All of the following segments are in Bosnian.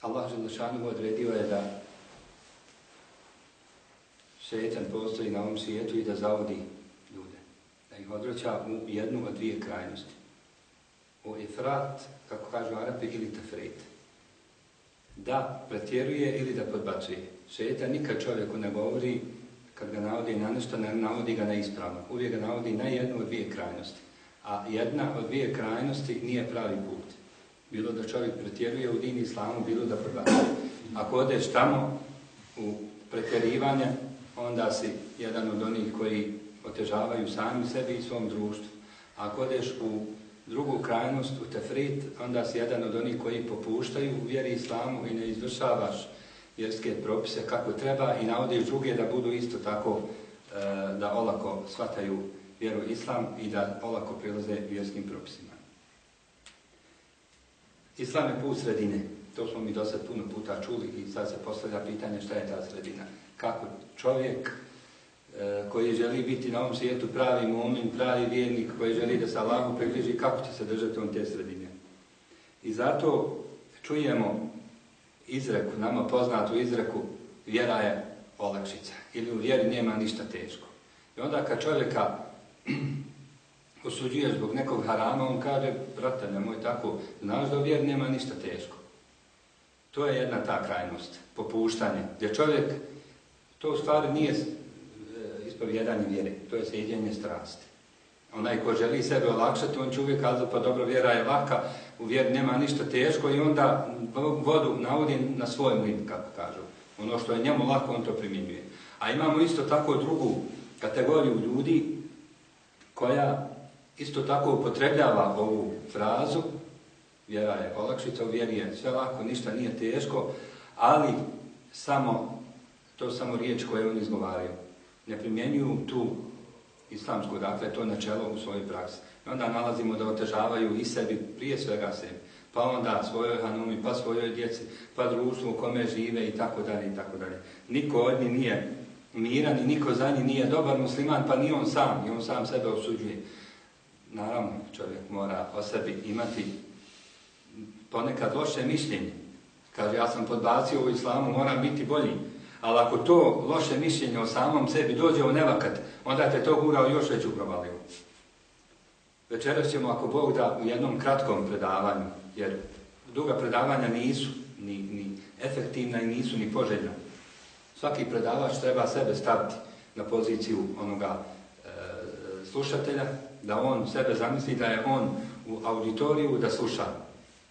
Allah Želešanu odredio je da šetan postoji na ovom svijetu i da zavodi ljude. Da ih odvraća u jednu od dvije krajnosti. U ifrat, kako kažu Arapi, ili tafrit. Da pretjeruje ili da podbacuje. Šetan nikad čovjeku ne govori kad ga navodi na nešto, ne navodi ga na ispravno. Uvijek ga navodi na jednu od dvije krajnosti. A jedna od dvije krajnosti nije pravi put. Bilo da čovjek pretjeruje u din islamu, bilo da prebacuje. Ako odeš tamo u pretjerivanje, onda si jedan od onih koji otežavaju sami sebi i svom društvu. Ako odeš u drugu krajnost, u tefrit, onda si jedan od onih koji popuštaju u vjeri islamu i ne izvršavaš vjerske propise kako treba i navodiš druge da budu isto tako, e, da olako shvataju vjeru islam i da olako prilaze vjerskim propisima. Islam je put sredine. To smo mi do sad puno puta čuli i sad se postavlja pitanje šta je ta sredina. Kako čovjek e, koji želi biti na ovom svijetu pravi mumin, pravi vjernik, koji želi da se Allahu približi, kako će se držati on te sredine. I zato čujemo izreku, nama poznatu izreku, vjera je olakšica. Ili u vjeri nema ništa teško. I onda kad čovjeka osuđuje zbog nekog harama, on kaže, brate, nemoj tako, znaš da vjer nema ništa teško. To je jedna ta krajnost, popuštanje, gdje čovjek, to u stvari nije e, ispovjedanje vjere, to je sjedjenje strasti. Onaj ko želi sebe olakšati, on će uvijek kazati, pa dobro, vjera je laka, u vjeri nema ništa teško i onda vodu navodi na svoj mlin, kako kažu. Ono što je njemu lako, on to primjenjuje. A imamo isto tako drugu kategoriju ljudi koja isto tako upotrebljava ovu frazu, vjera je olakšica, u vjeri je sve lako, ništa nije teško, ali samo, to samo riječ koje oni izgovaraju. Ne primjenjuju tu islamsku, dakle, to načelo u svojoj praksi. I onda nalazimo da otežavaju i sebi, prije svega sebi, pa onda svojoj hanumi, pa svojoj djeci, pa društvu u kome žive i tako dalje i tako dalje. Niko od njih nije miran i niko za njih nije dobar musliman, pa ni on sam, i on sam sebe osuđuje naravno čovjek mora o sebi imati ponekad loše mišljenje. Kaže, ja sam podbacio u islamu, moram biti bolji. Ali ako to loše mišljenje o samom sebi dođe u nevakat, onda te to gurao još veću provaliju. Večeras ćemo, ako Bog da, u jednom kratkom predavanju, jer duga predavanja nisu ni, ni efektivna i nisu ni poželjna. Svaki predavač treba sebe staviti na poziciju onoga e, slušatelja, da on sebe zamisli da je on u auditoriju da sluša.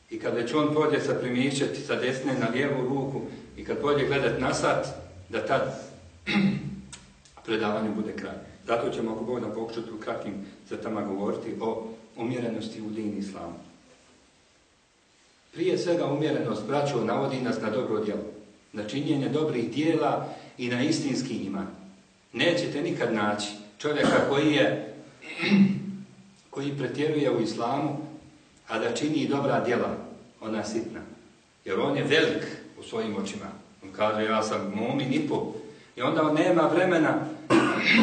I kad već on pođe sa primišćati sa desne na lijevu ruku i kad pođe gledat na sat, da tad predavanje bude kraj. Zato ćemo ako Bog da pokušati u kratkim crtama govoriti o umjerenosti u dini islamu. Prije svega umjerenost braćo navodi nas na dobro djelo, na činjenje dobrih dijela i na istinski iman. Nećete nikad naći čovjeka koji je koji pretjeruje u islamu, a da čini dobra djela, ona sitna. Jer on je velik u svojim očima. On kaže, ja sam mumin i po. I onda on nema vremena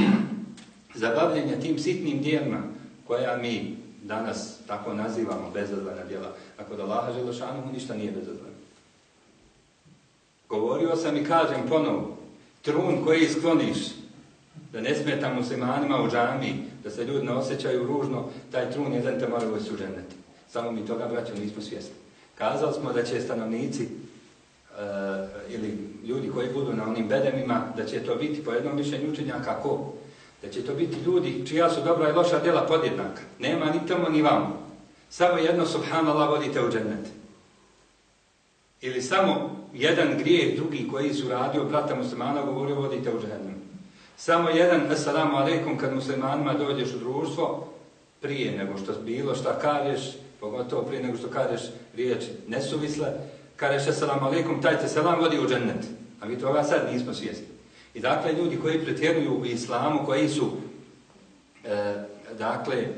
za bavljenje tim sitnim djelima, koja mi danas tako nazivamo bezazvana djela. Ako da Laha Želošanu mu ništa nije bezazvano. Govorio sam i kažem ponovo, trun koji skloniš, da ne smeta muslimanima u džami, da se ljudi ne osjećaju ružno, taj trun jedan te mora u ženeti. Samo mi toga, braćo, nismo svjesni. Kazali smo da će stanovnici e, ili ljudi koji budu na onim bedemima, da će to biti po jednom mišljenju učenja kako? Da će to biti ljudi čija su dobra i loša djela podjednaka. Nema ni tamo ni vamo. Samo jedno subhanallah vodite u džennet. Ili samo jedan grijeh drugi koji su radio brata muslimana govorio vodite u džennet. Samo jedan assalamu alaikum kad muslimanima dođeš u društvo prije nego što bilo šta kažeš, pogotovo prije nego što kažeš riječi nesuvisle, kažeš assalamu alaikum, taj te selam vodi u džennet. A mi toga sad nismo svjesni. I dakle, ljudi koji pretjeruju u islamu, koji su, e, dakle, e,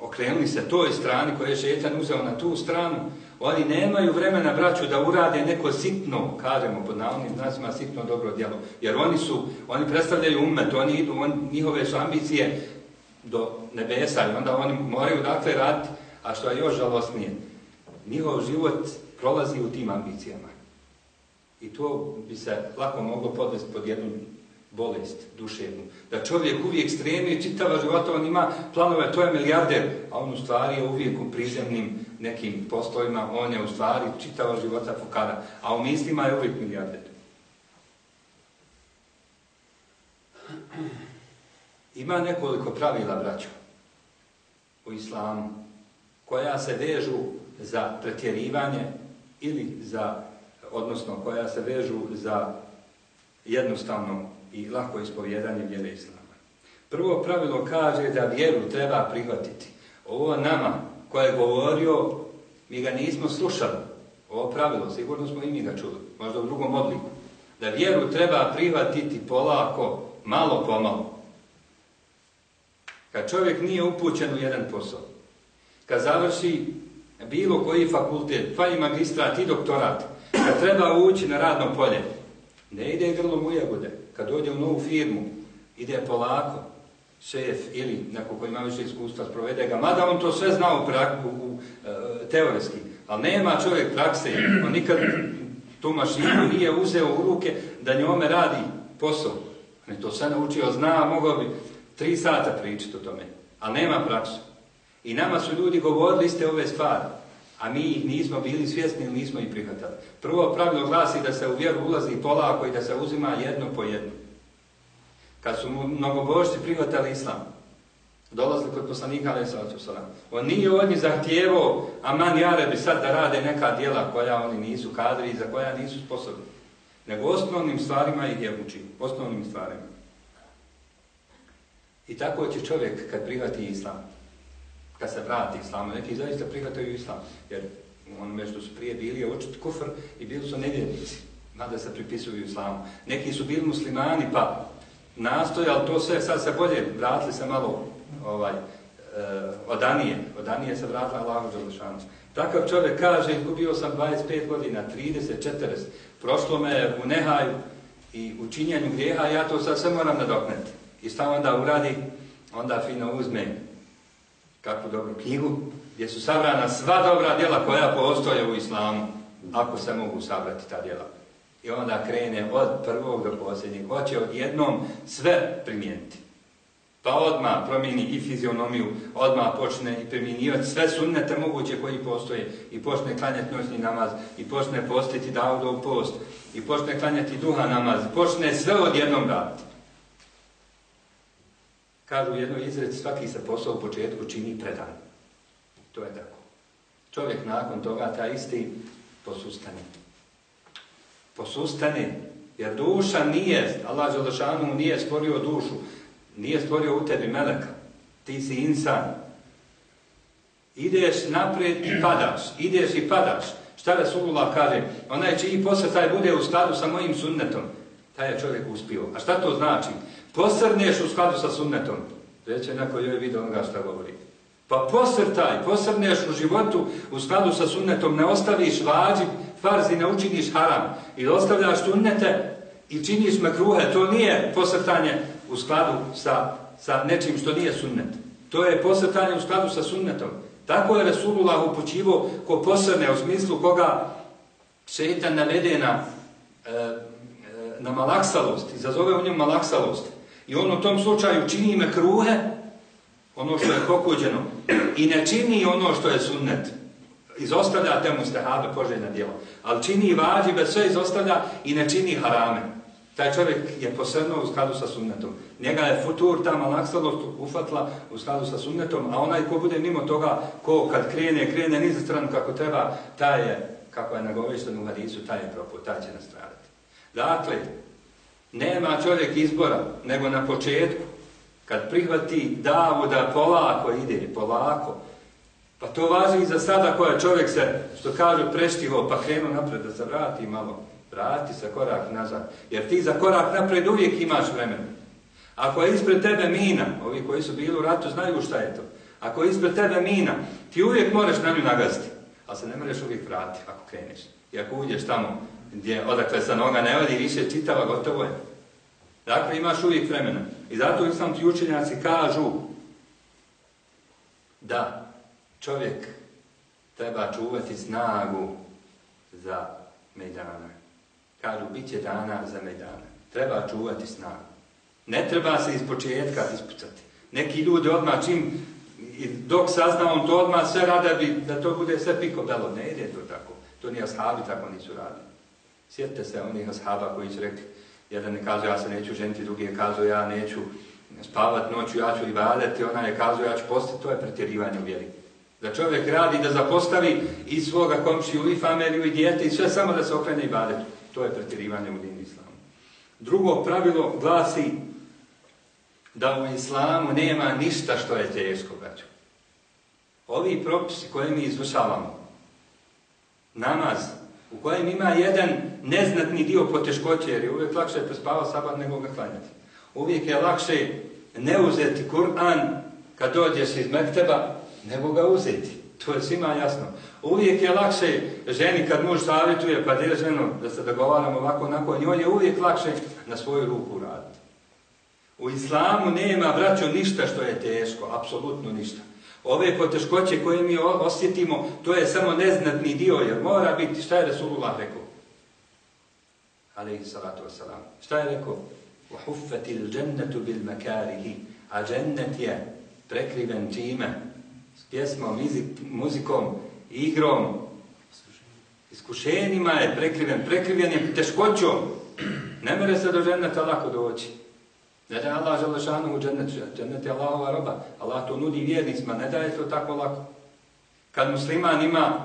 okrenuli se toj strani koje je šetan uzeo na tu stranu, oni nemaju vremena, braću, da urade neko sitno, kažemo pod navodnim znacima, sitno dobro djelo. Jer oni su, oni predstavljaju umet, oni idu, on, njihove su ambicije do nebesa i onda oni moraju dakle raditi, a što je još žalostnije, njihov život prolazi u tim ambicijama. I to bi se lako moglo podvesti pod jednu bolest duševnu. Da čovjek uvijek stremi, čitava života, on ima planove, to je milijarder, a on u stvari je uvijek u prizemnim nekim poslovima, on je u stvari čitava života fukara, a u mislima je uvijek milijarder. Ima nekoliko pravila, braćo, u islamu, koja se vežu za pretjerivanje ili za, odnosno koja se vežu za jednostavno i lako ispovjedanje vjere islama. Prvo pravilo kaže da vjeru treba prihvatiti. Ovo nama koje je govorio, mi ga nismo slušali. Ovo pravilo, sigurno smo i mi ga čuli, možda u drugom odliku. Da vjeru treba prihvatiti polako, malo po malo. Kad čovjek nije upućen u jedan posao, kad završi bilo koji fakultet, pa i magistrat i doktorat, kad treba ući na radno polje, ne ide grlom u jagode. Kad dođe u novu firmu, ide polako, šef ili neko koji ima više iskustva, sprovede ga, mada on to sve zna u, prak, u, u e, teoretski, ali nema čovjek prakse, on nikad tu mašinu nije uzeo u ruke da njome radi posao. On je to sve naučio, zna, mogao bi tri sata pričati o tome, ali nema praksu. I nama su ljudi govorili ste ove stvari, a mi ih nismo bili svjesni ili nismo ih prihvatali. Prvo pravilo glasi da se u vjeru ulazi polako i da se uzima jedno po jedno. Kad su mnogobožci prihvatali islam, dolazili kod poslanika, ali sallatu sallam, on nije od njih zahtijevao, a man jare bi sad da rade neka dijela koja oni nisu kadri i za koja nisu sposobni. Nego osnovnim stvarima ih je uči, Osnovnim stvarima. I tako će čovjek kad prihvati islam, kad se vrati islamu, neki zaista prihvataju islam, jer onome što su prije bili je očit kufr i bili su nevjernici, mada se pripisuju islamu. Neki su bili muslimani pa nastojali to sve, sad se bolje vratili se malo ovaj, uh, odanije, odanije se vratila Allahu Đalešanu. Takav čovjek kaže, izgubio sam 25 godina, 30, 40, prošlo me u nehaju i u činjenju grijeha, ja to sad sve moram nadokneti. I stavno da uradi, onda fino uzme kakvu dobru knjigu, gdje su sabrana sva dobra djela koja postoje u islamu, ako se mogu sabrati ta djela. I onda krene od prvog do posljednjeg. Hoće odjednom sve primijeniti. Pa odma promijeni i fizionomiju, odma počne i primjenjivati sve sunnete moguće koji postoje i počne klanjati noćni namaz i počne postiti davdov post i počne klanjati duha namaz, počne sve odjednom raditi. Kažu u jednoj izreci, svaki se posao u početku čini predan. To je tako. Čovjek nakon toga, ta isti, posustane posustani, Jer duša nije, Allah Želešanu nije stvorio dušu, nije stvorio u tebi meleka. Ti si insan. Ideš naprijed i padaš. Ideš i padaš. Šta Resulullah kaže? Onaj čiji posle taj bude u skladu sa mojim sunnetom. Taj je čovjek uspio. A šta to znači? Posrneš u skladu sa sunnetom. Reće neko joj vidi onoga šta govori. Pa posrtaj, posrneš u životu u skladu sa sunnetom, ne ostaviš vađib, farzi, ne učiniš haram. I ostavljaš sunnete i činiš makruhe. To nije posrtanje u skladu sa, sa nečim što nije sunnet. To je posrtanje u skladu sa sunnetom. Tako je Resulullah upućivo ko posrne u smislu koga šeitan navede na, e, e, na malaksalost, izazove u njemu malaksalost. I on u tom slučaju čini me kruhe, ono što je pokuđeno, i ne čini ono što je sunnet. Izostavlja temu stehabe poželjna djela. Ali čini vađibe, sve izostavlja i ne čini harame. Taj čovjek je posebno u skladu sa sunnetom. Njega je futur, ta malaksalost ufatla u skladu sa sunnetom, a onaj ko bude mimo toga, ko kad krene, krene niza stranu kako treba, taj je, kako je nagovešten u hadisu, taj je proput, taj će nastradati. Dakle, nema čovjek izbora, nego na početku, kad prihvati davu da polako ide, polako, pa to važi i za sada koja čovjek se, što kažu, preštivo, pa krenu napred da se vrati malo, vrati se korak nazad, jer ti za korak napred uvijek imaš vremena. Ako je ispred tebe mina, ovi koji su bili u ratu znaju šta je to, ako je ispred tebe mina, ti uvijek moraš na nju nagaziti, ali se ne možeš uvijek vratiti ako kreneš. I ako uđeš tamo gdje odakle sa noga ne vodi više čitava, gotovo je. Dakle, imaš uvijek vremena. I zato islamski učenjaci kažu da čovjek treba čuvati snagu za mejdana. Kažu, bit će dana za mejdana. Treba čuvati snagu. Ne treba se iz početka ispucati. Neki ljudi odmah čim, dok sazna on to odmah sve rada bi da to bude sve piko belo. Ne ide to tako. To ni ashabi tako nisu radili. Sjetite se onih ashaba koji su rekli, jedan je kazao ja se neću ženiti, drugi je kazao ja neću spavat noću, ja ću i vadati, ona je kazao ja ću postati, to je pretjerivanje u vjeri. Da čovjek radi, da zapostavi i svoga komšiju, i familiju, i djete, i sve samo da se okrene i vadetu. To je pretjerivanje u dini islamu. Drugo pravilo glasi da u islamu nema ništa što je teško, braću. Ovi propisi koje mi izvršavamo, namaz, u kojem ima jedan neznatni dio poteškoće, jer je uvijek lakše prespavati sabat nego ga klanjati. Uvijek je lakše ne uzeti Kur'an kad dođeš iz Mekteba, nego ga uzeti. To je svima jasno. Uvijek je lakše ženi kad muž savjetuje, pa je ženo da se dogovaramo ovako, onako, njoj je uvijek lakše na svoju ruku raditi. U islamu nema, braćo, ništa što je teško, apsolutno ništa. Ove poteškoće koje mi osjetimo, to je samo neznatni dio, jer mora biti, šta je Resulullah rekao? Alayhi salatu wasalam. Šta je rekao? وَحُفَّتِ الْجَنَّةُ بِالْمَكَارِهِ A džennet je prekriven čime? S pjesmom, muzikom, igrom, iskušenjima je prekriven, prekriven je teškoćom. Ne mere se do dženneta lako doći. Ne da Allah Želešanu u džennet, džennet je Allahova roba. Allah to nudi vjernicima, ne da je to tako lako. Kad musliman ima,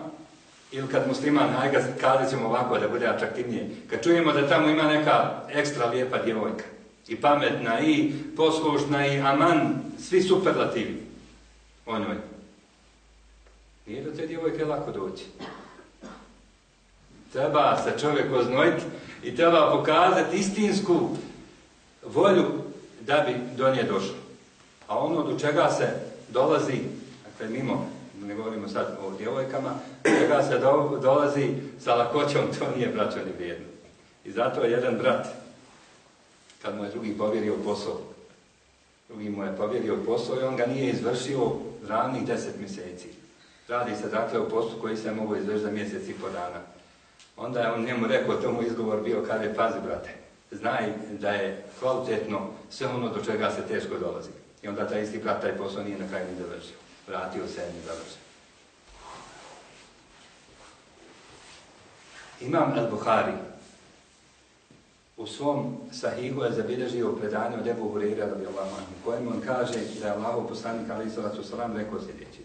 ili kad musliman, ajga kada ćemo ovako da bude atraktivnije, kad čujemo da tamo ima neka ekstra lijepa djevojka, i pametna, i poslušna, i aman, svi superlativi o njoj. Nije do te djevojke lako doći. Treba se čovjek oznojiti i treba pokazati istinsku volju da bi do nje došlo. A ono do čega se dolazi, dakle mimo, ne govorimo sad o djevojkama, do čega se do, dolazi sa lakoćom, to nije braćo ni vrijedno. I zato je jedan brat, kad mu je drugi povjerio posao, drugi mu je povjerio posao i on ga nije izvršio ravnih deset mjeseci. Radi se dakle o poslu koji se mogu izvršiti za mjesec i po dana. Onda je on njemu rekao, to mu izgovor bio, kaže, pazi brate, znaj da je kvalitetno sve ono do čega se teško dolazi. I onda taj isti brat taj posao nije na kraju ni završio. Vratio se i završio. Imam al-Bukhari u svom sahihu je zabilježio predanje od Ebu Hureyra radi Allah u kojem on kaže da je Allah poslanik Ali Salatu Salam rekao sljedeći.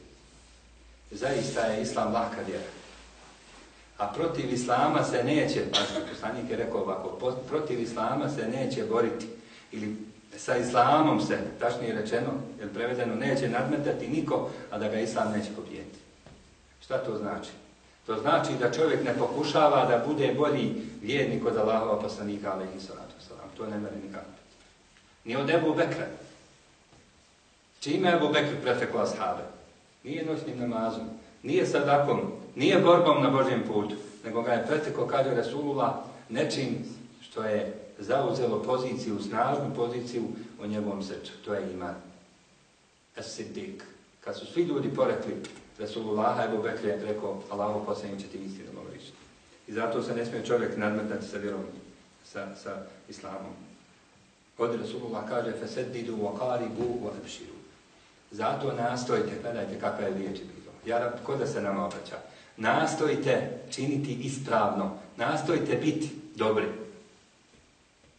Zaista je Islam lahka vjera. A protiv islama se neće, pa poslanik je rekao ovako, protiv islama se neće boriti. Ili sa islamom se, tačnije rečeno, jer prevedeno, neće nadmetati niko, a da ga islam neće pobijeti. Šta to znači? To znači da čovjek ne pokušava da bude bolji vjernik od Allahova poslanika, ali i salatu salam. To ne mere nikako. Ni od Ebu Bekra. Čime je Ebu Bekr pretekla ashabe? Nije noćnim namazom, nije sadakom, nije borbom na Božjem putu, nego ga je preteko, kaže Rasulullah, nečim što je zauzelo poziciju, snažnu poziciju u njegovom srcu. To je iman. As-Siddiq. Kad su svi ljudi porekli Rasulullah, Ebu Bekri je rekao, Allaho posljednji će ti istinu govoriš. I zato se ne smije čovjek nadmetati sa vjerom, sa, sa islamom. Kod Rasulullah kaže, feseddidu wa qaribu wa abširu. Zato nastojte, gledajte kakva je riječ bilo. Ja, ko da se nama obraća. Nastojite činiti ispravno. Nastojite biti dobri.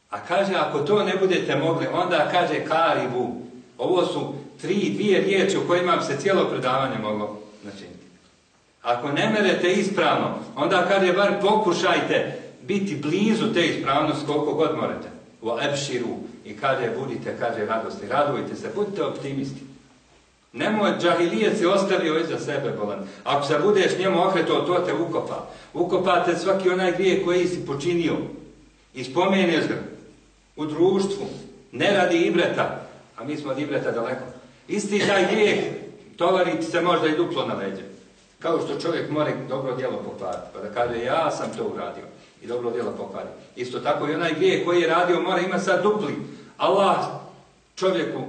A kaže, ako to ne budete mogli, onda kaže karibu. Ovo su tri, dvije riječi u kojima bi se cijelo predavanje moglo načiniti. Ako ne merete ispravno, onda kaže, bar pokušajte biti blizu te ispravnosti koliko god morate. U epširu. I kaže, budite, kaže, radosti, radujte se, budite optimisti. Nemoj džahilijec je ostavio iza sebe bolan. Ako se budeš njemu okretao, to te ukopa. Ukopate svaki onaj grije koji si počinio. I spomeneš ga u društvu. Ne radi ibreta. A mi smo od ibreta daleko. Isti taj grijeh tovariti se možda i duplo na leđe. Kao što čovjek mora dobro djelo pokvariti. Pa da kaže ja sam to uradio. I dobro djelo pokvariti. Isto tako i onaj grijeh koji je radio mora ima sad dupli. Allah čovjeku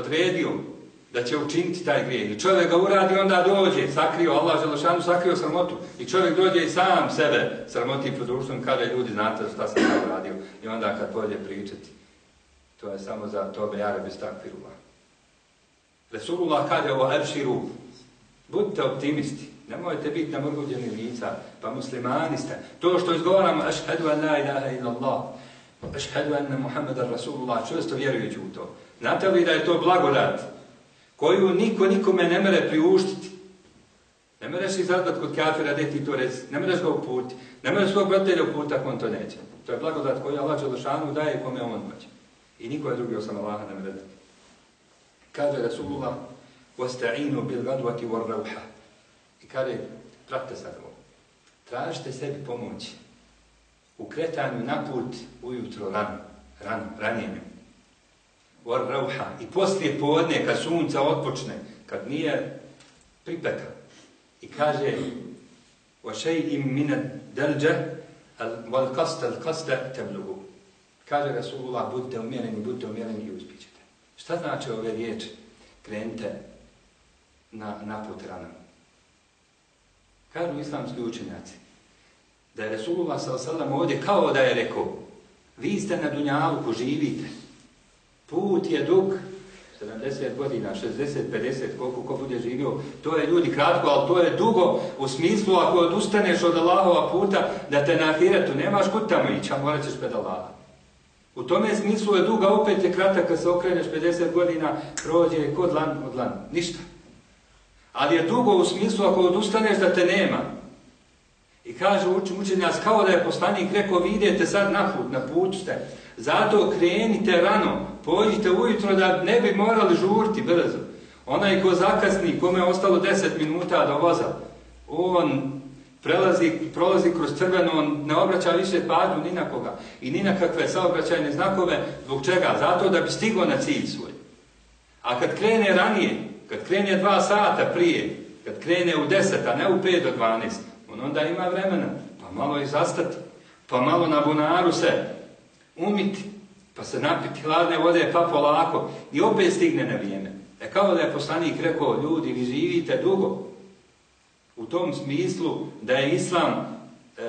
odredio da će učiniti taj grijeh. I čovjek ga uradi, onda dođe, sakrio, Allah Želešanu sakrio sramotu. I čovjek dođe i sam sebe sramoti pred društvom kada ljudi znate šta sam ja uradio. I onda kad pođe pričati, to je samo za tobe jare bez takvirula. Resulullah kaže ovo Erširu, budite optimisti, nemojte biti namrguđeni lica, pa muslimani ste. To što izgovaramo, ašhedu an la ilaha illallah, ašhedu anna Muhammeda Rasulullah, čvrsto vjerujući u to. Znate li da je to blagodat koju niko nikome ne mere priuštiti? Ne mereš ih zadat kod kafira, gdje ti to reci, ne mereš ga uputi, ne mereš svog bratelja uputi ako on to neće. To je blagodat koju Allah Đelešanu daje kome on hoće. I niko je drugi osam Allaha ne mere dati. Kaže Rasulullah, وَسْتَعِينُوا بِالْغَدْوَةِ وَالْرَوْحَ I kaže, pratite sad ovo, tražite sebi pomoći u kretanju na put ujutro rano, rano, ranijenju or rauha. I poslije podne kad sunca otpočne kad nije pripeka i kaže wa shay'in min ad-dalja wal qasd al-qasd tablughu kaže rasulullah budite umjereni budite umjereni i uspićete šta znači ove riječi? Krenite na na put ranom. kažu islamski učenjaci da je rasulullah s.a.v. ovdje kao da je rekao vi ste na dunjalu ko živite. Put je dug, 70 godina, 60, 50, koliko ko bude živio, to je ljudi kratko, ali to je dugo u smislu ako odustaneš od Allahova puta, da te na ahiretu nemaš kut tamo ići, a morat ćeš pred Allaha. U tome smislu je duga, opet je kratak, kad se okreneš 50 godina, prođe kod lan od lan, ništa. Ali je dugo u smislu ako odustaneš da te nema. I kaže učenjac, kao da je poslanik rekao, vi idete sad na put, na put ste, Zato krenite rano, pođite ujutro da ne bi morali žurti brzo. Onaj ko zakasni, kome je ostalo 10 minuta do voza, on prelazi, prolazi kroz crveno, on ne obraća više pažnju ni na koga i ni na kakve saobraćajne znakove. Zbog čega? Zato da bi stigo na cilj svoj. A kad krene ranije, kad krene dva sata prije, kad krene u 10, a ne u 5 do 12, on onda ima vremena, pa malo i zastati, pa malo na bunaru se umiti, pa se napiti hladne vode, pa polako, i opet stigne na vrijeme. E kao da je poslanik rekao, ljudi, vi živite dugo, u tom smislu da je islam, e,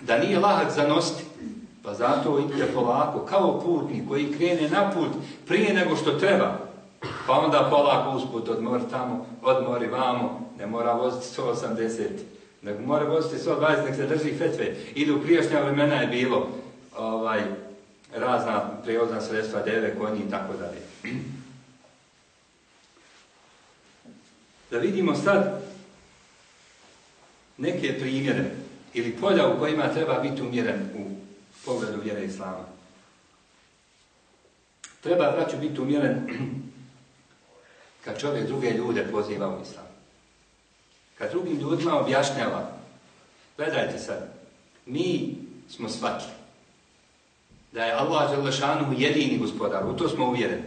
da nije lahak zanositi, pa zato idite polako, kao putnik koji krene na put prije nego što treba, pa onda polako usput odmori tamo, odmori vamo, ne mora voziti 180, nego mora voziti 120, nek se drži fetve. Ili u prijašnja vremena je bilo, ovaj, razna prijevozna sredstva, deve, konji i tako dalje. Da vidimo sad neke primjere ili polja u kojima treba biti umjeren u pogledu vjere Islama. Treba, braću, biti umjeren kad čovjek druge ljude poziva u Islam. Kad drugim ljudima objašnjava, gledajte sad, mi smo svačili da je Allah Đalešanu jedini gospodar, u to smo uvjereni.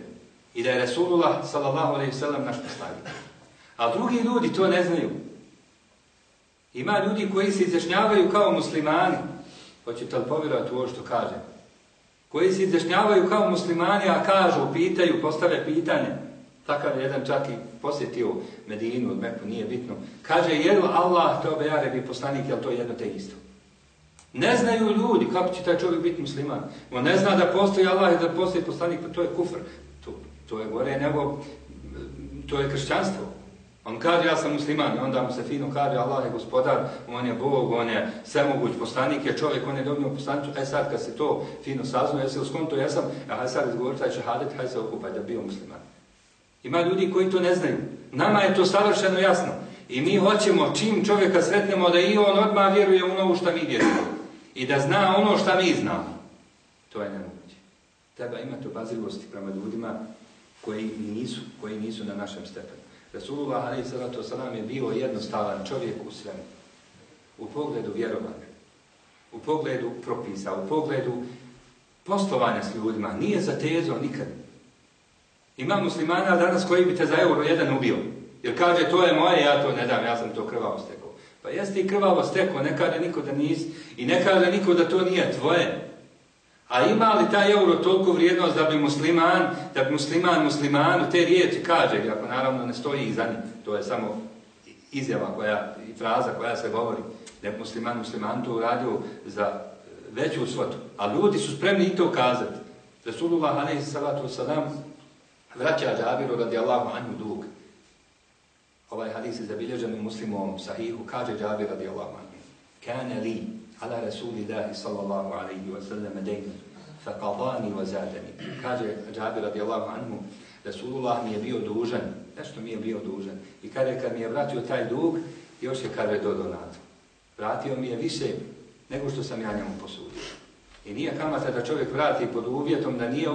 I da je Resulullah sallallahu alaihi sallam naš poslanik. A drugi ljudi to ne znaju. Ima ljudi koji se izjašnjavaju kao muslimani. Hoćete li povjerovati u ovo što kaže? Koji se izjašnjavaju kao muslimani, a kažu, pitaju, postave pitanje. Takav je jedan čak i posjetio Medinu, od Meku, nije bitno. Kaže, jel Allah to bejare bi poslanik, je to jedno te isto? Ne znaju ljudi kako će taj čovjek biti musliman. On ne zna da postoji Allah i da postoji poslanik, pa to je kufr. To, to je gore nego, to je kršćanstvo. On kaže ja sam musliman i onda mu se fino kaže Allah je gospodar, on je Bog, on je svemoguć poslanik, je čovjek, on je dobio poslanicu. E sad kad se to fino saznuje, ja se uskonto, ja sam, e, a sad izgovori taj šahadet, haj se okupaj da bio musliman. Ima ljudi koji to ne znaju. Nama je to savršeno jasno. I mi hoćemo čim čovjeka sretnemo da i on odmah vjeruje u ono što mi vjerujemo. I da zna ono što mi znamo. To je nemoguće. Treba imati obazivosti prema ljudima koji nisu, koji nisu na našem stepenu. Rasulullah a.s. je bio jednostavan čovjek u svemu. U pogledu vjerovanja, u pogledu propisa, u pogledu poslovanja s ljudima. Nije zatezo nikad. Ima muslimana danas koji bi te za euro jedan ubio. Jer kaže to je moje, ja to ne dam, ja sam to krvavo stekao. Pa jeste i krvavo stekao, ne kaže niko da nisi i ne kaže niko da to nije tvoje. A ima li taj euro toliko vrijednost da bi musliman, da bi musliman muslimanu te riječi kaže, ako naravno ne stoji iza njih, to je samo izjava koja, i fraza koja se govori, da je musliman musliman to uradio za e, veću svotu. A ljudi su spremni i to kazati. Resulullah alaihi salatu wasalam vraća Džabiru radijallahu anhu dug. Ovaj hadis je zabilježen u muslimom sahihu, kaže Džabir radijallahu anhu. Kane li ala rasulillahi sallallahu alaihi wa sallam dejnu, fa qadani wa zadani. Kaže Džabir radijallahu anhu, Rasulullah mi je bio dužan, nešto mi je bio dužan. I kada kad mi je vratio taj dug, još je kada je do. Vratio mi je više nego što sam ja njemu posudio. I nije kamata da čovjek vrati pod uvjetom da nije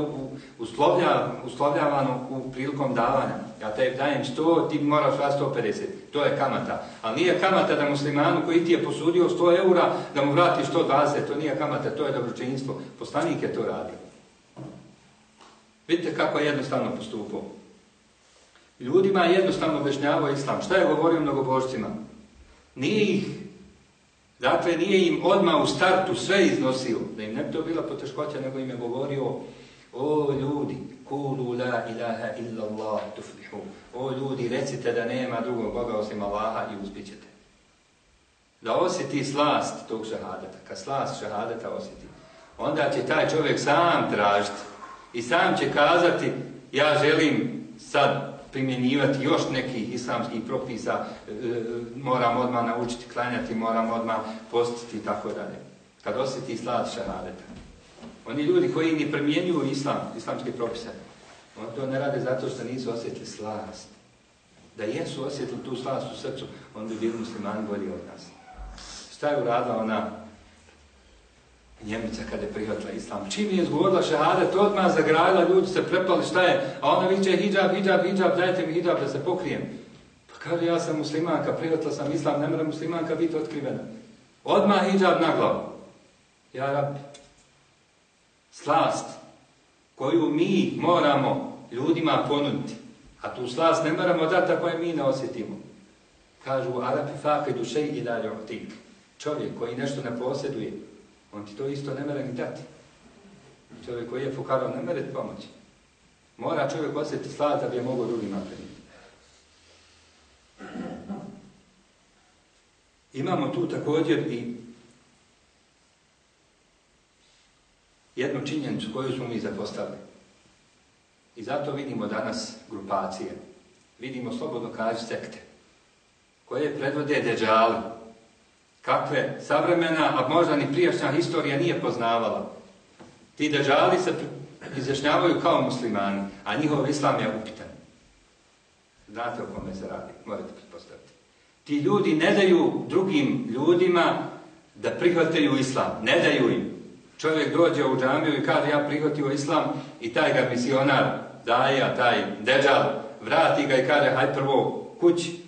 uslovlja, uslovljavano u prilikom davanja. Ja te dajem 100, ti moraš vrati 150. To je kamata. Ali nije kamata da muslimanu koji ti je posudio 100 eura da mu vrati 120. To nije kamata, to je dobročinjstvo. Poslanik je to radio. Vidite kako je jednostavno postupao. Ljudima je jednostavno objašnjavao islam. Šta je govorio mnogobožcima? Nije ih Dakle, nije im odmah u startu sve iznosio, da im ne bi to bila poteškoća, nego im je govorio o ljudi, kulu la ilaha illa Allah tuflihu. O ljudi, recite da nema drugog Boga osim Allaha i uspićete. Da osjeti slast tog šahadeta, kad slast šahadeta osjeti, onda će taj čovjek sam tražiti i sam će kazati ja želim sad primjenjivati još nekih islamskih propisa, e, e moram odmah naučiti klanjati, moram odmah postiti i tako dalje. Kad osjeti slad šehadeta. Oni ljudi koji ne primjenjuju islam, islamske propise, oni to ne rade zato što nisu osjetili slast. Da jesu osjetili tu slast u srcu, on bi bili muslimani bolji od nas. Šta je uradila ona Njemica kada je prihvatila islam. Čim je izgovorila šehadet, odmah zagrajila, ljudi se prepali, šta je? A ona viće hijab, hijab, hijab, dajte mi hijab da se pokrijem. Pa kaže, ja sam muslimanka, prihvatila sam islam, ne mora muslimanka biti otkrivena. Odmah hijab na glavu. Ja rab, slast koju mi moramo ljudima ponuditi, a tu slast ne moramo dati ako je mi ne osjetimo. Kažu, Arabi fakidu šeji ila dalje Čovjek koji nešto ne posjeduje, on ti to isto ne mere ni dati. Čovjek koji je fukarao ne mere pomoći. Mora čovjek osjetiti slad da bi je mogao drugima preniti. Imamo tu također i jednu činjenicu koju smo mi zapostavili. I zato vidimo danas grupacije. Vidimo slobodno kaži sekte koje predvode deđali, kakve savremena, a možda ni prijašnja historija nije poznavala. Ti dežali se izjašnjavaju kao muslimani, a njihov islam je upitan. Znate o kome se radi, morate pretpostaviti. Ti ljudi ne daju drugim ljudima da prihvataju islam, ne daju im. Čovjek dođe u džamiju i kaže ja prihvatio islam i taj ga misionar daje, a taj deđal vrati ga i kaže haj prvo kući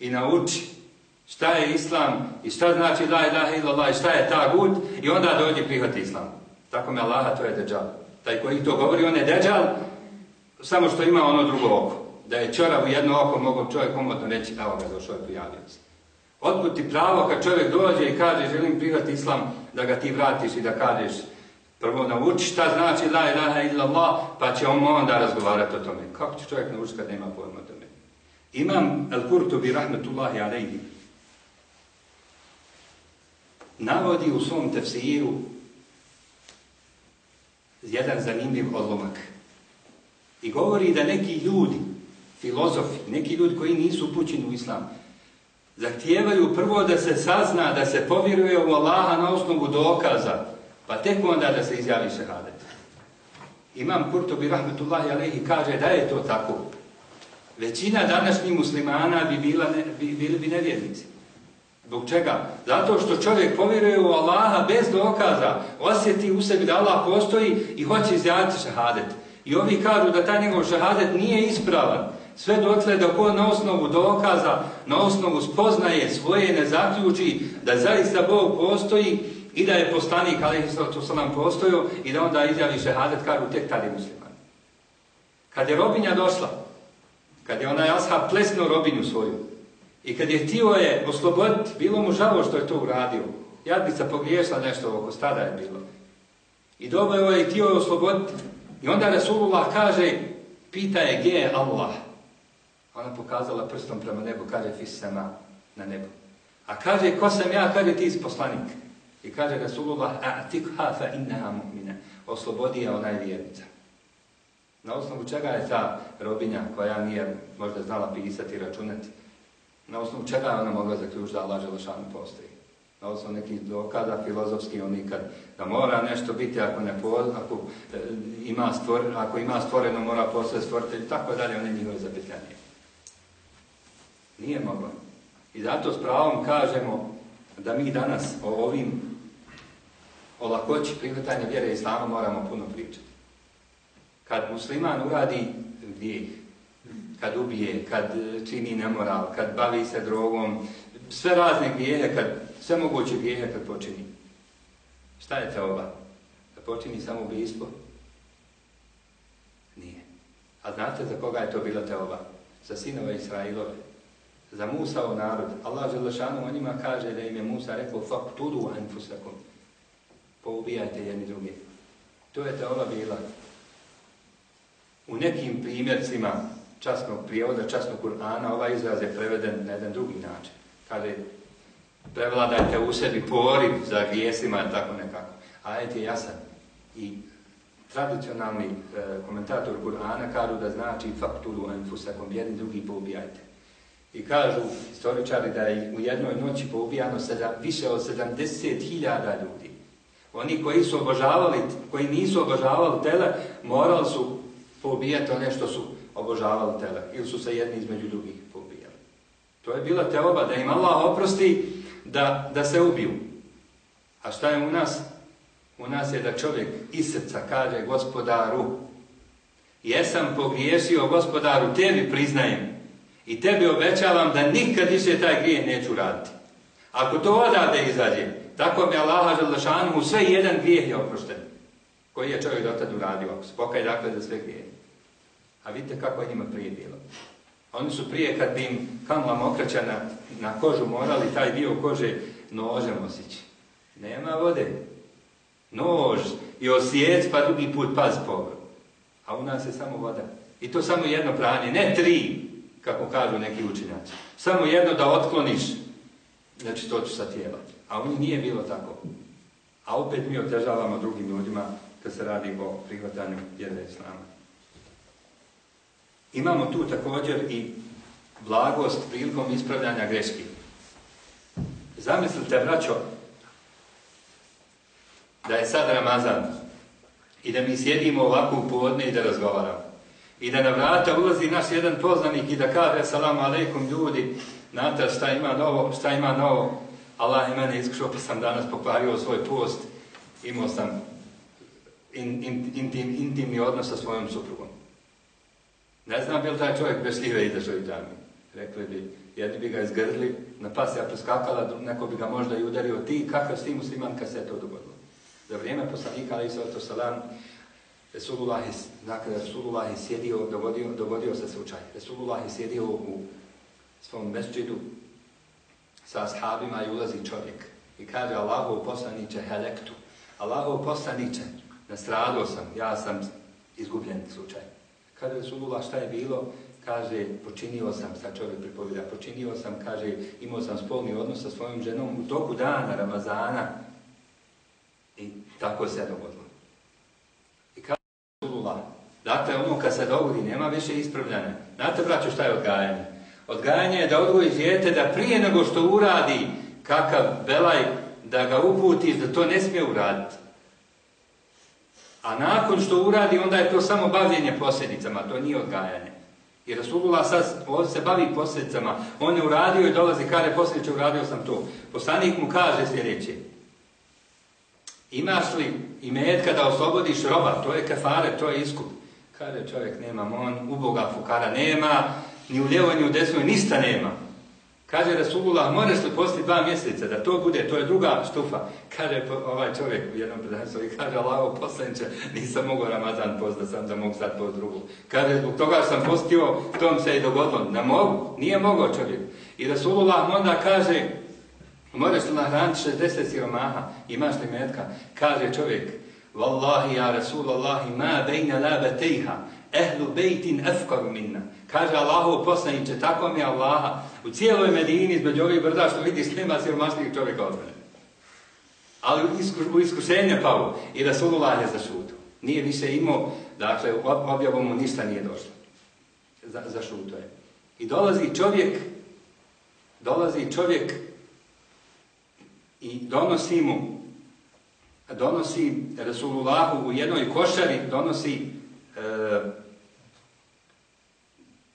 i nauči šta je islam i šta znači la ilaha illallah i šta je tagut i onda dođe prihvati islam. Tako me Allaha, to je deđal. Taj koji to govori, on je deđal, samo što ima ono drugo oko. Da je čorav u jedno oko, mogu čovjek komodno reći, evo ga došao je prijavio se. Otkud ti pravo kad čovjek dođe i kaže želim prihvati islam, da ga ti vratiš i da kažeš prvo nauči šta znači la ilaha illallah, pa će on onda razgovarati o tome. Kako će čovjek naučiti kad nema pojma o tome? Imam Al-Kurtubi, rahmetullahi alaihi, navodi u svom tefsiru jedan zanimljiv odlomak. I govori da neki ljudi filozofi, neki ljudi koji nisu upućeni u islam, zahtijevaju prvo da se sazna, da se povjeruje u Allaha na osnovu dokaza, pa tek onda da se izjavi šehadet. Imam Kurtobi Rahmetullahi Alehi kaže da je to tako. Većina današnjih muslimana bi, bila ne, bi, bili bi nevjernici. Zbog čega? Zato što čovjek povjeruje u Allaha bez dokaza, osjeti u sebi da Allah postoji i hoće izjaviti šahadet. I ovi kažu da taj njegov šahadet nije ispravan. Sve dotle dok on na osnovu dokaza, na osnovu spoznaje svoje ne zaključi da zaista Bog postoji i da je poslanik, ali to sam nam postojio, i da onda izjavi šehadet, kažu tek tada je musliman. Kad je robinja došla, kad je onaj ashab plesnuo robinju svoju, i kad je htio je osloboditi, bilo mu žalo što je to uradio. Ja se pogriješila nešto oko stada je bilo. I dobro je htio je osloboditi. I onda Rasulullah kaže, pita je gdje je Allah. Ona pokazala prstom prema nebu, kaže fisema na nebu. A kaže, ko sam ja, kaže ti isposlanik. I kaže Rasulullah, a'tikha fa innaha mu'mina. Oslobodi je onaj vjernica. Na osnovu čega je ta robinja koja nije možda znala pisati i računati, na osnovu čega je ona mogla zaključiti da Allah Želešanu postoji? Na osnovu nekih dokaza filozofski on nikad da mora nešto biti ako ne po, ako, e, ima stvor, ako ima stvoreno mora postoje stvoritelj, tako dalje, one njihove zapetljanje. Nije mogla. I zato s pravom kažemo da mi danas o ovim o lakoći prihvatanja vjere islama moramo puno pričati. Kad musliman uradi grijeh, kad ubije, kad e, čini nemoral, kad bavi se drogom, sve razne grijehe, kad, sve moguće grijehe kad počini. Šta je teoba? Da počini samo ubijstvo? Nije. A znate za koga je to bila teoba? Za sinove Israilove. Za Musa u narod. Allah Želešanu o njima kaže da im je Musa rekao faktudu anfusakom. Poubijajte jedni drugi. To je teoba bila. U nekim primjercima časnog prijevoda, časnog Kur'ana, ovaj izraz je preveden na jedan drugi način. Kada je prevladajte u sebi poriv za grijesima, tako nekako. Ajet je jasan. I tradicionalni e, komentator Kur'ana kažu da znači fakturu enfusakom, jedni drugi poubijajte. I kažu historičari da je u jednoj noći poubijano sada više od 70.000 ljudi. Oni koji su obožavali, koji nisu obožavali tele, morali su poubijati one što su obožavali tele ili su se jedni između drugih pobijali. To je bila teoba da im Allah oprosti da, da se ubiju. A šta je u nas? U nas je da čovjek iz srca kaže gospodaru jesam pogriješio gospodaru, tebi priznajem i tebi obećavam da nikad više taj grije neću raditi. Ako to odavde izađe, tako mi Allah želešanu sve jedan grijeh je oprošten koji je čovjek dotad uradio. Spokaj dakle za sve grijehe. A vidite kako je njima prije bilo. Oni su prije kad bi im kamla mokraća na, na kožu morali taj dio kože nožem osjeći. Nema vode. Nož i osjec pa drugi put paz pogru. A u nas je samo voda. I to samo jedno pranje, ne tri, kako kažu neki učinjaci. Samo jedno da otkloniš znači to ću sa tijela. A oni nije bilo tako. A opet mi otežavamo drugim ljudima kad se radi o prihvatanju vjere Islama. Imamo tu također i blagost prilikom ispravljanja greški. Zamislite, braćo, da je sad Ramazan i da mi sjedimo ovako u povodne i da razgovaramo. I da na vrata ulazi naš jedan poznanik i da kaže salamu alaikum ljudi, znate šta ima novo, šta ima novo, Allah je mene iskušao pa sam danas pokvario svoj post, imao sam in, in, intim, intimni odnos sa svojom suprugom. Ne znam bi li taj čovjek bez slive izašao iz džami. Rekli bi, jedni bi ga izgrdli, na pas ja preskakala, neko bi ga možda i udario. Ti, kakav si musliman kad se to dogodilo? Za vrijeme poslanika, ali to salam, Resulullah je, dakle, Resulullah je sjedio, dogodio, dogodio se slučaj. Resulullah je sjedio u svom mesčidu sa ashabima i ulazi čovjek. I kaže, Allahov poslaniće helektu. Allahov poslaniće, nastradao sam, ja sam izgubljen slučaj. Kada je šta je bilo, kaže, počinio sam, sad čovjek pripovida, počinio sam, kaže, imao sam spolni odnos sa svojom ženom u toku dana Ramazana i tako se dogodilo. I kaže Resulullah, Dakle, ono kad se dogodi, nema više ispravljanja. Znate, braću, šta je odgajanje? Odgajanje je da odgoji dijete da prije nego što uradi kakav belaj, da ga uputiš da to ne smije uraditi. A nakon što uradi, onda je to samo bavljenje posljedicama, to nije odgajanje. I Rasulullah sad ovdje se bavi posljedicama. On je uradio i dolazi kada posljedice, uradio sam to. Poslanik mu kaže sljedeće. Imaš li imet kada oslobodiš roba? To je kafare, to je iskup. Kada čovjek, nema on, uboga fukara nema, ni u ljevoj, ni u desnoj, ništa nema. Kaže Rasulullah, moraš li postiti dva mjeseca da to bude, to je druga štufa. Kaže ovaj čovjek u jednom predanstvu i kaže Allaho poslaniče, nisam mogao Ramazan post da sam da mogu sad post drugu. Kaže, zbog toga sam postio, tom se i dogodilo. Da mogu, nije mogao čovjek. I Rasulullah onda kaže, moraš li nahraniti 60 siromaha, imaš li metka? Kaže čovjek, Wallahi ja Rasulullahi ma bejna la ehlu bejtin efkaru minna. Kaže Allahov poslaniče, tako mi je Allaha, u cijeloj Medini između ovih brda što vidiš nema siromašnijih čovjeka od mene. Ali u iskušenje pao i Rasulullah je zašutio. Nije više imao, dakle, objavom mu ništa nije došlo. Za, zašutio je. I dolazi čovjek, dolazi čovjek i donosi mu, donosi Rasulullahu u jednoj košari, donosi e,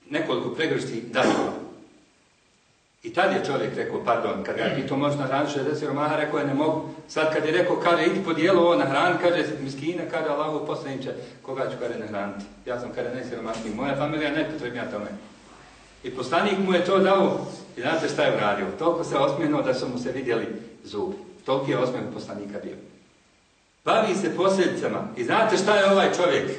nekoliko pregršti darova. I tad je čovjek rekao, pardon, kad ga je pitao možda hranu 60 romaha, rekao je ne mogu. Sad kad je rekao, kaže, idi podijelo ovo na kaže miskina, kada Allaho poslaniče, koga ću kada nahraniti? Ja sam kada ne siromašniji, moja familija ne potrebna tome. I poslanik mu je to dao, i znate šta je uradio? Toliko se osmijenuo da su mu se vidjeli zubi. Toliko je osmijen poslanika bio. Bavi se posljedicama. I znate šta je ovaj čovjek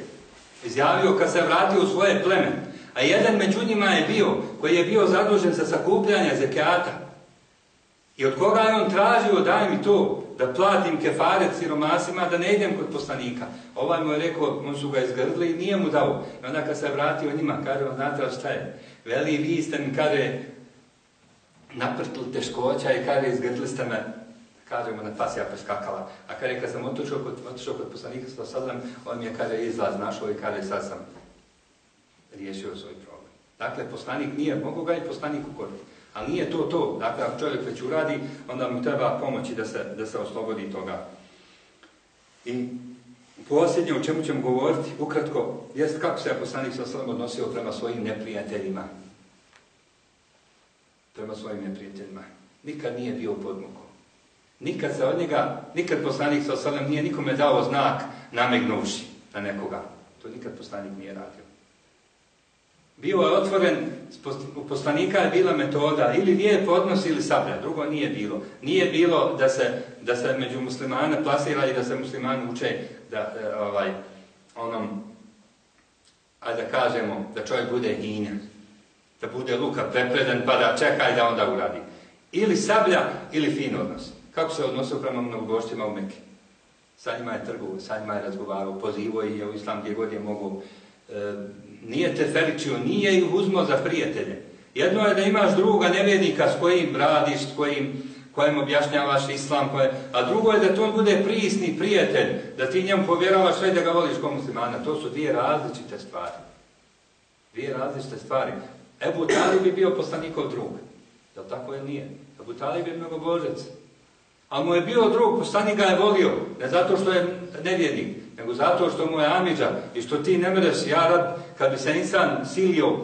izjavio kad se vratio u svoje pleme? A jedan među njima je bio, koji je bio zadužen za sakupljanje zekijata. I od koga je on tražio, daj mi to, da platim kefaret siromasima, da ne idem kod poslanika. Ovaj mu je rekao, on su ga izgrdli i nije mu dao. I onda kad se vratio njima, kaže, on znate li šta je? Veli, vi ste mi, kaže, naprtli teškoća i kaže, izgrdli ste me, kaže mu na pas ja preskakala. A kaže, kad sam otišao kod, otišao kod poslanika, sad on mi je, kaže, izlaz našao i kaže, sad sam riješio svoj problem. Dakle, poslanik nije, mogu ga i poslanik ukoriti. Ali nije to to. Dakle, ako čovjek već uradi, onda mu treba pomoći da se, da se oslobodi toga. I posljednje o čemu ćemo govoriti, ukratko, jest kako se poslanik sa svojom odnosio prema svojim neprijateljima. Prema svojim neprijateljima. Nikad nije bio podmukom. Nikad se od njega, nikad poslanik sa svojom nije nikome dao znak namegnuši na nekoga. To nikad poslanik nije radio. Bio je otvoren, u poslanika je bila metoda ili lijep odnos ili sablja, drugo nije bilo. Nije bilo da se, da se među muslimane plasira i da se muslimani uče da, e, ovaj, onom, a da kažemo, da čovjek bude hinja, da bude luka prepreden pa da čekaj da onda uradi. Ili sablja ili fin odnos. Kako se odnosio prema mnogogošćima u Mekke? Sa njima je trgu, sa njima je razgovarao, pozivo i je u islam gdje god je mogo, e, nije te feličio, nije ih uzmo za prijatelje. Jedno je da imaš druga nevjednika s kojim radiš, s kojim, kojim objašnjavaš islam, koje, a drugo je da to bude prisni prijatelj, da ti njemu povjeravaš sve da ga voliš kao muslimana. To su dvije različite stvari. Dvije različite stvari. Ebu Talib bi bio poslanikov drug. Je tako je nije? Ebu Talib je mnogo božec. A mu je bio drug, poslanik ga je volio. Ne zato što je nevjednik, nego zato što mu je Amidža i što ti ne mereš, ja rad, kad bi se insan silio,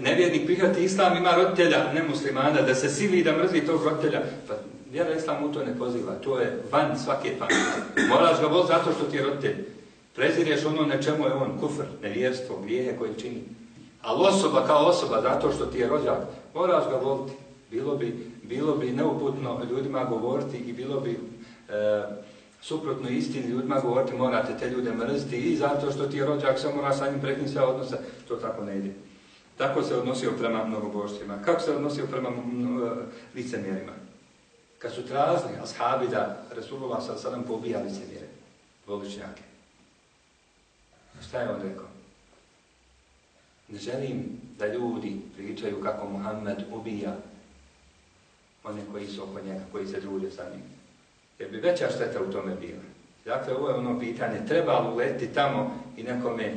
nevjernik prihvati islam, ima roditelja, nemuslimana, da se sili da mrzi tog roditelja, pa vjera islam u to ne poziva, to je van svake pameti. Moraš ga voliti zato što ti je roditelj. Prezirješ ono na čemu je on, kufr, nevjerstvo, grijehe koje čini. Ali osoba kao osoba, zato što ti je rođak, moraš ga voliti. Bilo bi, bilo bi neuputno ljudima govoriti i bilo bi... E, suprotno istini ljudima govoriti morate te ljude mrziti i zato što ti je rođak samo mora sa njim prekinuti sve odnose, to tako ne ide. Tako se odnosio prema mnogoboštvima. Kako se odnosio prema licemjerima? Kad su tražili ashabi da Resulullah sa sadom pobija licemjere, voličnjake. Šta je on rekao? Ne želim da ljudi pričaju kako Muhammed ubija one koji su oko njega, koji se druže sa njim. Jer bi veća šteta u tome bila. Dakle, ovo je ono pitanje, treba li uleti tamo i nekome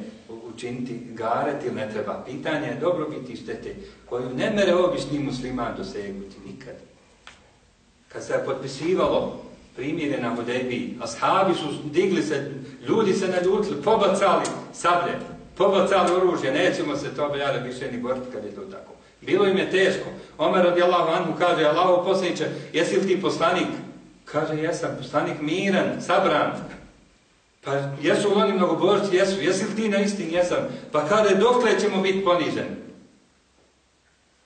učiniti garet ili ne treba. Pitanje je dobro biti štete koju ne mere obični musliman dosegnuti nikad. Kad se je potpisivalo primjere na Hodejbi, ashabi su digli se, ljudi se naljutili, pobacali sablje, pobacali oružje, nećemo se to bejare više ni boriti kad je to tako. Bilo im je teško. Omer radijallahu anhu kaže, Allaho posljedniče, jesi li ti poslanik? Kaže, jesam, poslanik miran, sabran. Pa jesu li oni mnogobožci? Jesu. Jesi li ti na istin? Jesam. Pa kada dokle ćemo biti poniženi?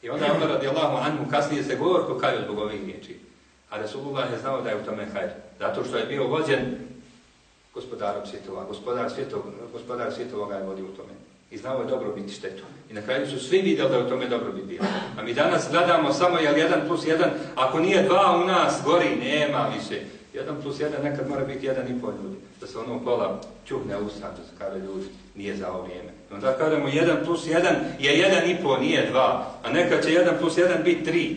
I onda Omer radijallahu anhu kasnije se govor ko kaju zbog ovih riječi. A Resulullah je znao da je u tome hajr. Zato što je bio vođen gospodarom svjetova. Gospodar, svjetova, gospodar svjetova ga je vodio u tome. I znao je dobro biti štetu. I na kraju su svi vidjeli da je u tome dobro biti bilo. A mi danas gledamo samo jel 1 plus jedan, ako nije dva u nas, gori, nema više. Jedan plus jedan nekad mora biti jedan i pol ljudi. Da se ono pola čuhne usta, da se kada ljudi nije za ovo vrijeme. Onda kažemo jedan plus jedan je jedan i pol, nije dva. A nekad će jedan plus jedan biti 3.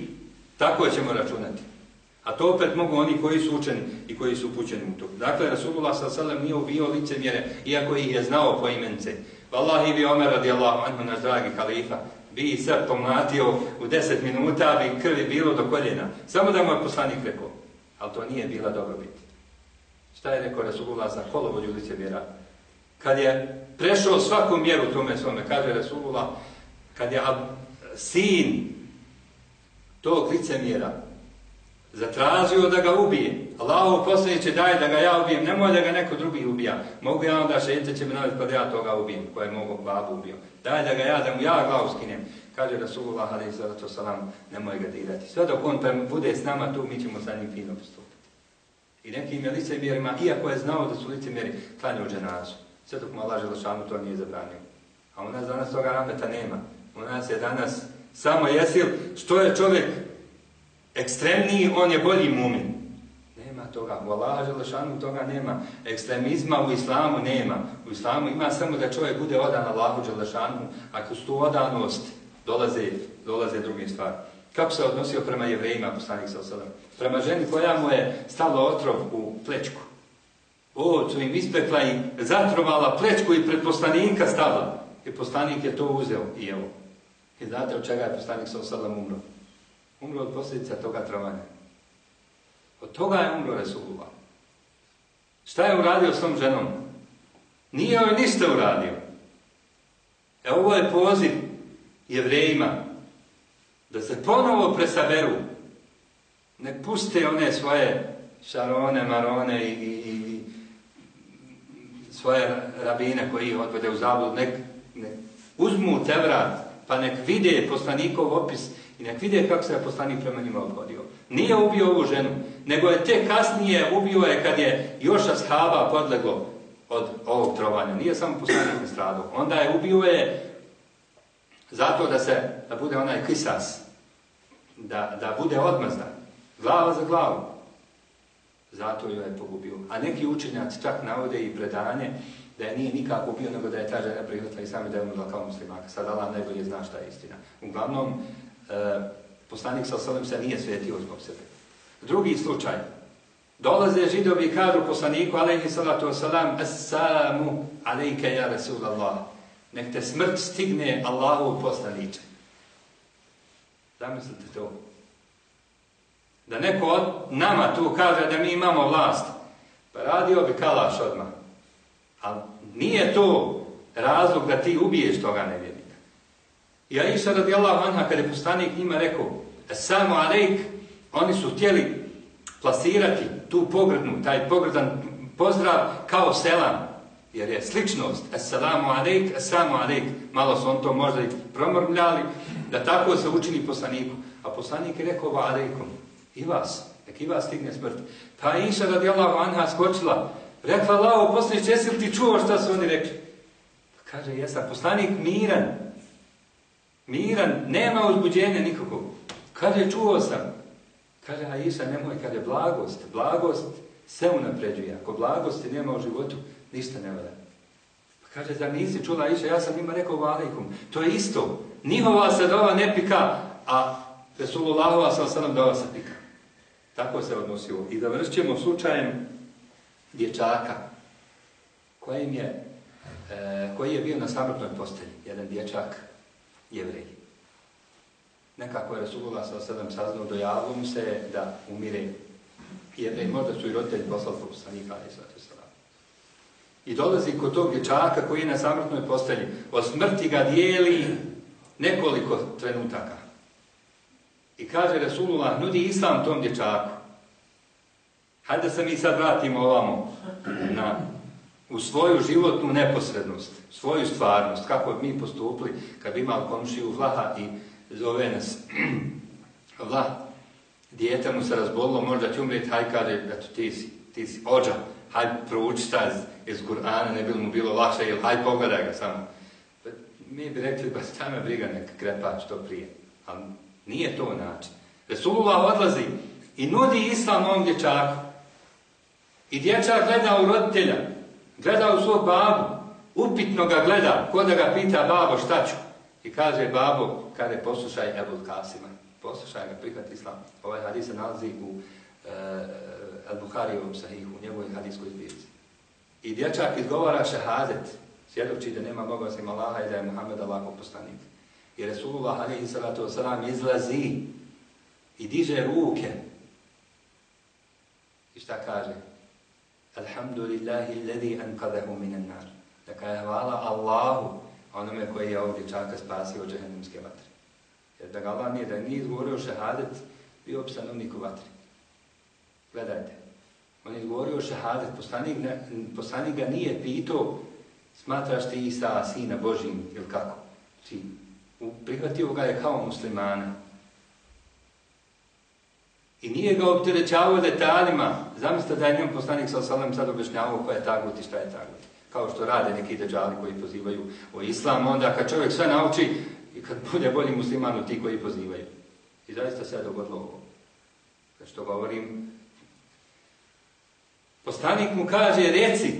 Tako ćemo računati. A to opet mogu oni koji su učeni i koji su upućeni u to. Dakle, Rasulullah s.a.v. nije ubio lice mjere, iako ih je znao po imence. Wallahi bi Omer radijallahu anhu, naš dragi kalifa, bi se pomlatio u deset minuta, bi krvi bilo do koljena. Samo da mu je poslanik rekao. Ali to nije bila dobro biti. Šta je rekao Resulullah za kolovođu lice vjera? Kad je prešao svaku mjeru tome svome, kaže Resulullah, kad je sin tog lice mjera, zatražio da ga ubije. Allahu posljedniče daj da ga ja ubijem, nemoj da ga neko drugi ubija. Mogu ja onda šeće će me pa da ja toga ubijem, koje mogu babu ubio. Daj da ga ja, da mu ja glavu skinem. Kaže Rasulullah alaih sallatu salam, nemoj ga dirati. Sve dok on bude s nama tu, mi ćemo sa njim fino postupiti. I nekim je licemjerima, iako je znao da su licemjeri, klanio dženazu. Sve dok mu Allah Želešanu to nije zabranio. A u nas danas toga rameta nema. U nas je danas samo jesil, što je čovjek ekstremniji, on je bolji mumin. Nema toga. U Allaha Želešanu toga nema. Ekstremizma u islamu nema. U islamu ima samo da čovjek bude odan Allahu Želešanu, Ako su tu odanost dolaze, dolaze druge stvari. Kako se odnosio prema jevrejima, poslanik sa osadom? Prema ženi koja mu je stala otrov u plečku. O, su im ispekla i zatrovala plečku i pred poslanika stavila. I poslanik je to uzeo i evo. I znate od čega je poslanik sa osadom umro? Umro od posljedica toga trovanja. Od toga je umro Resulullah. Šta je uradio s tom ženom? Nije joj ništa uradio. E ovo je poziv jevrejima da se ponovo presaberu. Ne puste one svoje šarone, marone i, i, i svoje rabine koji ih odvode u zablud. Nek, nek uzmu tevrat pa nek vide poslanikov opis I nek vidje kako se je poslanik prema njima obhodio. Nije ubio ovu ženu, nego je te kasnije ubio je kad je još ashaba podlego od ovog trovanja. Nije samo poslanik stradao. Onda je ubio je zato da se, da bude onaj kisas, da, da bude odmazda, glava za glavu. Zato joj je pogubio. A neki učenjaci čak navode i predanje da je nije nikako ubio, nego da je ta žena prihvatila i sami da je umrla kao muslimaka. Sad Allah najbolje zna šta je istina. Uglavnom, E, poslanik sa osalem se nije svetio zbog sebe. Drugi slučaj. Dolaze židovi i kažu poslaniku, alaihi salatu wasalam, assalamu alaike ja Rasulallah. Nek te smrt stigne Allahu poslaniče. Zamislite to. Da neko od nama tu kaže da mi imamo vlast, pa radio bi kalaš odmah. Ali nije to razlog da ti ubiješ toga nevjernika. I Aisha radijallahu anha, kada je poslanik njima rekao, samo alejk, oni su htjeli plasirati tu pogrdnu, taj pogrdan pozdrav kao selam, jer je sličnost, assalamu alejk, assalamu alejk, malo su on to možda i promrmljali, da tako se učini poslaniku. A poslanik je rekao, va alejkom, i vas, nek i vas stigne smrt. Pa Aisha radijallahu anha skočila, rekla, lao, poslije jesi ti čuo šta su oni rekli? Pa kaže, jesam, poslanik miran, miran, nema uzbuđenja nikakvog. Kaže, je čuo sam, kaže Aisha, nemoj, kad je blagost, blagost se unapređuje. Ako blagosti nema u životu, ništa ne vada. Pa kaže, da nisi čula Iša, ja sam njima rekao valikum. To je isto. Njihova se dova ne pika, a Resulullahova sa osanom dova se pika. Tako se odnosio. I da vršćemo slučajem dječaka kojim je, e, koji je bio na samrtnoj postelji, jedan dječak jevreji. Nekako je Resulullah sa sedam saznao, dojavio mu se da umire jevrej, možda su i roditelji poslali poslanika, ali sve I dolazi kod tog dječaka koji je na samrtnoj postelji. O smrti ga dijeli nekoliko trenutaka. I kaže Resulullah, nudi islam tom dječaku. Hajde da se mi sad vratimo ovamo na, u svoju životnu neposrednost, svoju stvarnost, kako bi mi postupili kad bi imali komšiju vlaha i zove nas vlah, dijete mu se razbolilo, možda će umrijeti, haj kaže, eto ti si, ti si ođa, haj prouči šta iz Kur'ana, ne bi mu bilo lakše, ili haj pogledaj ga samo. Mi bi rekli, ba šta me briga neka krepač to prije. Ali nije to način. Resulullah odlazi i nudi islam ovom dječaku. I dječak gleda u roditelja, gleda u svog babu, upitno ga gleda, ko da ga pita babo šta ću. I kaže babo, kada je poslušaj Ebul Kasima, poslušaj ga, prihvati islam. Ovaj hadis se nalazi u uh, Al-Bukharijevom sahihu, u njegovoj hadiskoj zbirci. I dječak izgovara šehadet, svjedoči da nema Boga osim Allaha i da je Muhammed Allahov poslanik. I Resulullah alaihi salatu wasalam izlazi i diže ruke. I šta kaže? Alhamdulillahi alladhi anqadahu minan nar. Dakle, je hvala Allahu onome koji je ovog dječaka spasio od džehennemske vatre. Jer da ga Allah nije, da nije izgovorio šehadet, bio bi stanovnik u vatri. Gledajte. On je izgovorio šehadet, poslanik, poslanik ga nije pitao smatraš ti Isa sina Božim ili kako? Či, prihvatio ga je kao muslimana. I nije ga opterećavao detaljima. Zamislite da je njom poslanik sa osalem sad objašnjavao koja je tagut i šta je tagut. Kao što rade neki deđali koji pozivaju o islam, onda kad čovjek sve nauči i kad bude bolji musliman ti koji pozivaju. I zaista se je dogodilo ovo. Kad što govorim, Poslanik mu kaže, reci,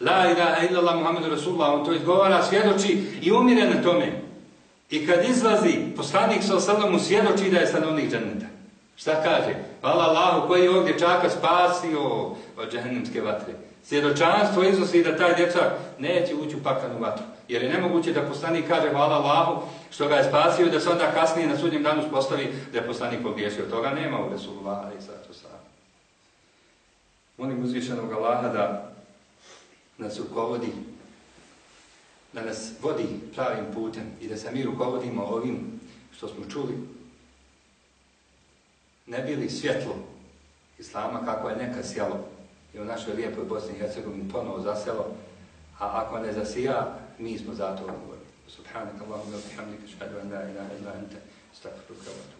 la ilaha illallah Muhammedu Rasulullah, on to izgovara, svjedoči i umire na tome. I kad izlazi, poslanik sa osadom mu svjedoči da je stanovnik džaneta. Šta kaže? Hvala Allahu koji je ovdje čaka spasio od džahnemske vatre. Svjedočanstvo iznosi da taj dječak neće ući u pakanu vatru. Jer je nemoguće da poslanik kaže hvala Allahu što ga je spasio da se onda kasnije na sudnjem danu spostavi da je poslanik pogriješio. Toga nema u Resulullah i sad molim uzvišenog Allaha da nas rukovodi, da nas vodi pravim putem i da se mi rukovodimo ovim što smo čuli. Ne bili svjetlo Islama kako je neka sjelo i u našoj lijepoj Bosni i Hercegovini ponovo zaselo, a ako ne zasija, mi smo zato odgovorni. Subhanak Allahumma wa bihamdika ashhadu an la ilaha illa anta astaghfiruka wa atubu